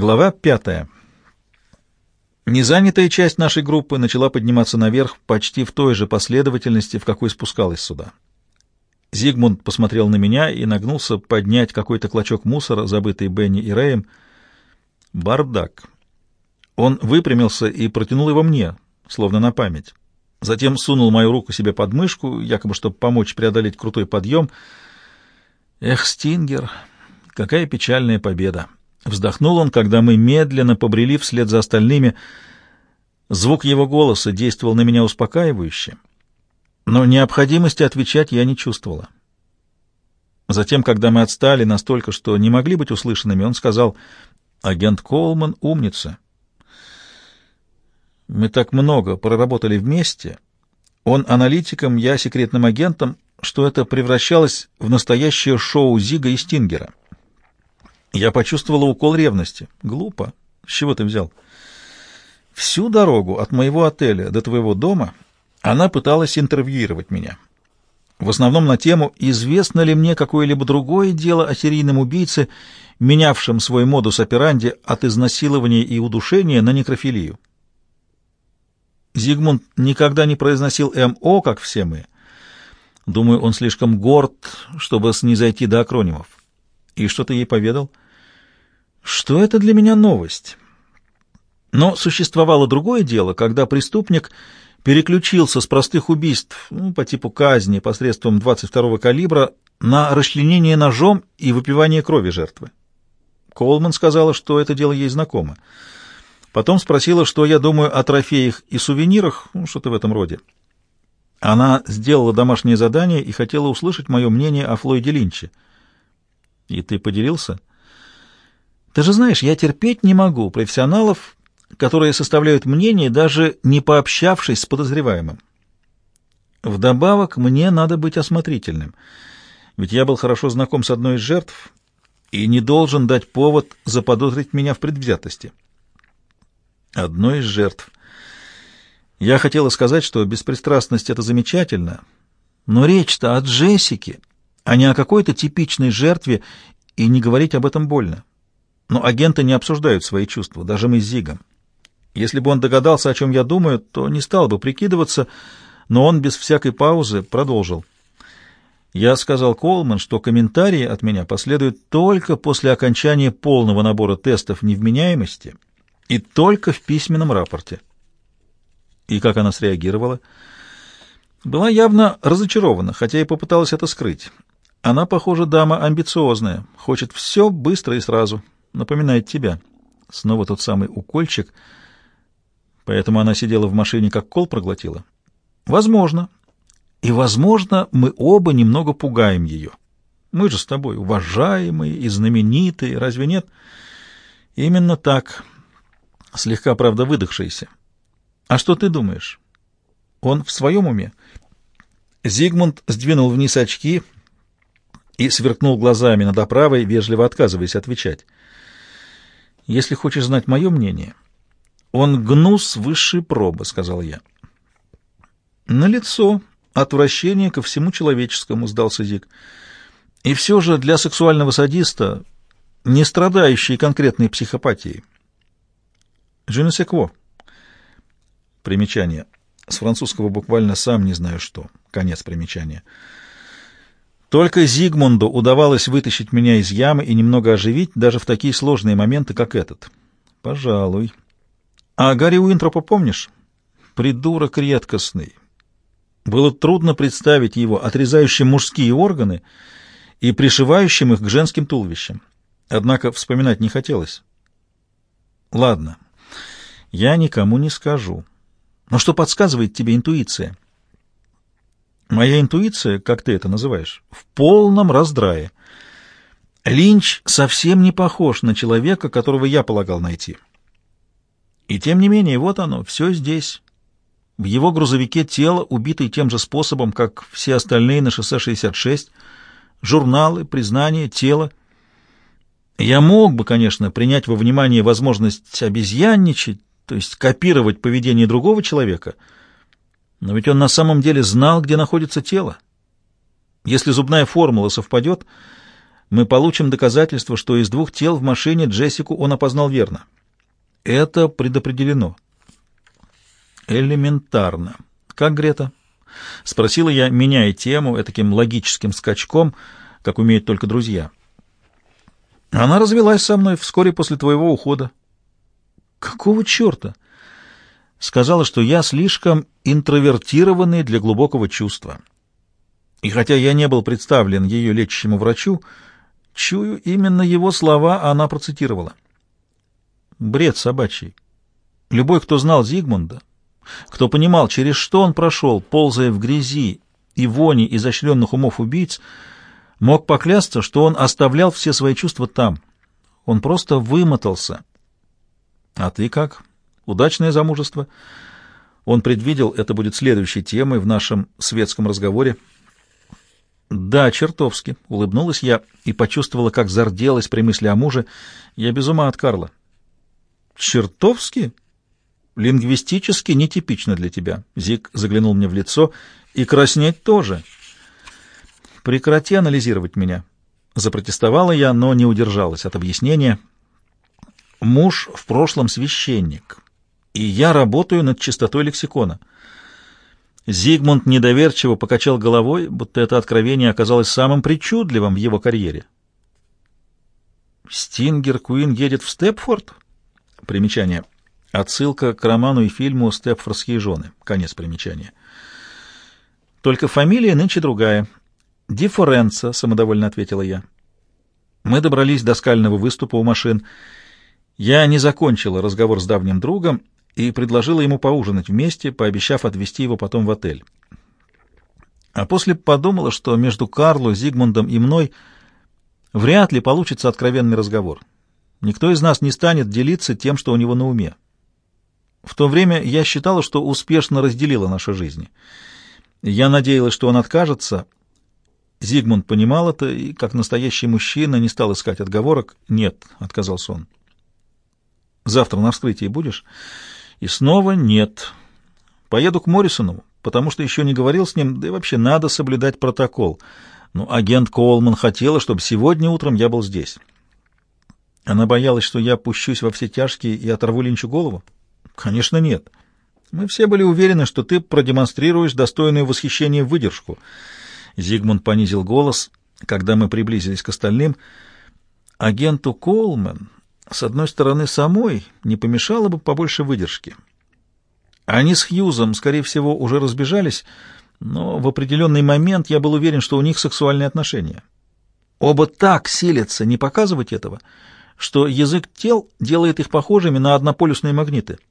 Глава пятая. Незанятая часть нашей группы начала подниматься наверх почти в той же последовательности, в какой спускалась сюда. Зигмунд посмотрел на меня и нагнулся поднять какой-то клочок мусора, забытый Бенни и Рэем. Бардак. Он выпрямился и протянул его мне, словно на память. Затем сунул мою руку себе под мышку, якобы чтобы помочь преодолеть крутой подъем. Эх, Стингер, какая печальная победа! Вздохнул он, когда мы медленно побрели вслед за остальными. Звук его голоса действовал на меня успокаивающе, но необходимости отвечать я не чувствовала. Затем, когда мы отстали настолько, что не могли быть услышанными, он сказал, «Агент Колман — умница. Мы так много проработали вместе. Он аналитиком, я секретным агентом, что это превращалось в настоящее шоу Зига и Стингера». Я почувствовала укол ревности. Глупо. С чего ты взял? Всю дорогу от моего отеля до твоего дома она пыталась интервьюировать меня. В основном на тему, известно ли мне какое-либо другое дело о серийном убийце, менявшем свой модус операнди от изнасилования и удушения на некрофилию. Зигмунд никогда не произносил МО, как все мы. Думаю, он слишком горд, чтобы снизойти до акронимов. И что ты ей поведал? что это для меня новость. Но существовало другое дело, когда преступник переключился с простых убийств ну, по типу казни посредством 22-го калибра на расчленение ножом и выпивание крови жертвы. Колман сказала, что это дело ей знакомо. Потом спросила, что я думаю о трофеях и сувенирах, ну, что-то в этом роде. Она сделала домашнее задание и хотела услышать мое мнение о Флойде Линче. И ты поделился? — ты же знаешь, я терпеть не могу профессионалов, которые составляют мнение, даже не пообщавшись с подозреваемым. Вдобавок, мне надо быть осмотрительным, ведь я был хорошо знаком с одной из жертв и не должен дать повод заподозрить меня в предвзятости. Одной из жертв. Я хотела сказать, что беспристрастность — это замечательно, но речь-то о Джессике, а не о какой-то типичной жертве, и не говорить об этом больно. Но агенты не обсуждают свои чувства, даже мы с Зигом. Если бы он догадался, о чем я думаю, то не стал бы прикидываться, но он без всякой паузы продолжил. Я сказал Колман, что комментарии от меня последуют только после окончания полного набора тестов невменяемости и только в письменном рапорте. И как она среагировала? Была явно разочарована, хотя и попыталась это скрыть. Она, похоже, дама амбициозная, хочет все быстро и сразу. Напоминает тебя. Снова тот самый укольчик. Поэтому она сидела в машине, как кол проглотила. Возможно. И, возможно, мы оба немного пугаем ее. Мы же с тобой уважаемые и знаменитые, разве нет? Именно так. Слегка, правда, выдохшийся. А что ты думаешь? Он в своем уме? Зигмунд сдвинул вниз очки и сверкнул глазами над оправой, вежливо отказываясь отвечать. Если хочешь знать мое мнение, он гнус высшей пробы, — сказал я. На лицо отвращение ко всему человеческому, — сдался Зик. И все же для сексуального садиста, не страдающий конкретной психопатией. Джинесекво. Примечание. С французского буквально сам не знаю что. Конец примечания. Только Зигмунду удавалось вытащить меня из ямы и немного оживить даже в такие сложные моменты, как этот. Пожалуй. А Гарри Уинтропа помнишь? Придурок редкостный. Было трудно представить его отрезающим мужские органы и пришивающим их к женским туловищам. Однако вспоминать не хотелось. Ладно, я никому не скажу. Но что подсказывает тебе интуиция? — Моя интуиция, как ты это называешь, в полном раздрае. Линч совсем не похож на человека, которого я полагал найти. И тем не менее, вот оно, все здесь. В его грузовике тело, убитое тем же способом, как все остальные на шоссе 66. Журналы, признание, тело. Я мог бы, конечно, принять во внимание возможность обезьянничать, то есть копировать поведение другого человека — но ведь он на самом деле знал, где находится тело. Если зубная формула совпадет, мы получим доказательство, что из двух тел в машине Джессику он опознал верно. Это предопределено. Элементарно. Как Грета? Спросила я, меняя тему таким логическим скачком, как умеют только друзья. Она развелась со мной вскоре после твоего ухода. Какого черта? Сказала, что я слишком интровертированный для глубокого чувства. И хотя я не был представлен ее лечащему врачу, чую, именно его слова она процитировала. Бред собачий. Любой, кто знал Зигмунда, кто понимал, через что он прошел, ползая в грязи и вони изощренных умов убийц, мог поклясться, что он оставлял все свои чувства там. Он просто вымотался. А ты как? Удачное замужество? Он предвидел, это будет следующей темой в нашем светском разговоре. «Да, чертовски», — улыбнулась я и почувствовала, как зарделась при мысли о муже. «Я без ума от Карла». «Чертовски?» «Лингвистически нетипично для тебя», — Зик заглянул мне в лицо. «И краснеть тоже». «Прекрати анализировать меня», — запротестовала я, но не удержалась от объяснения. «Муж в прошлом священник, и я работаю над чистотой лексикона». Зигмунд недоверчиво покачал головой, будто это откровение оказалось самым причудливым в его карьере. «Стингер Куин едет в Степфорд?» Примечание. Отсылка к роману и фильму «Степфордские жены». Конец примечания. «Только фамилия нынче другая. Ди Форенца», — самодовольно ответила я. Мы добрались до скального выступа у машин. Я не закончила разговор с давним другом и предложила ему поужинать вместе, пообещав отвезти его потом в отель. А после подумала, что между Карло, Зигмундом и мной вряд ли получится откровенный разговор. Никто из нас не станет делиться тем, что у него на уме. В то время я считала, что успешно разделила наши жизни. Я надеялась, что он откажется. Зигмунд понимал это и, как настоящий мужчина, не стал искать отговорок. «Нет», — отказался он. «Завтра на вскрытии будешь?» И снова нет. Поеду к Моррисону, потому что еще не говорил с ним, да и вообще надо соблюдать протокол. Но ну, агент Коулман хотела, чтобы сегодня утром я был здесь. Она боялась, что я пущусь во все тяжкие и оторву Линчу голову? Конечно, нет. Мы все были уверены, что ты продемонстрируешь достойную восхищения выдержку. Зигмунд понизил голос, когда мы приблизились к остальным. Агенту Коулман с одной стороны, самой не помешало бы побольше выдержки. Они с Хьюзом, скорее всего, уже разбежались, но в определенный момент я был уверен, что у них сексуальные отношения. Оба так силятся не показывать этого, что язык тел делает их похожими на однополюсные магниты —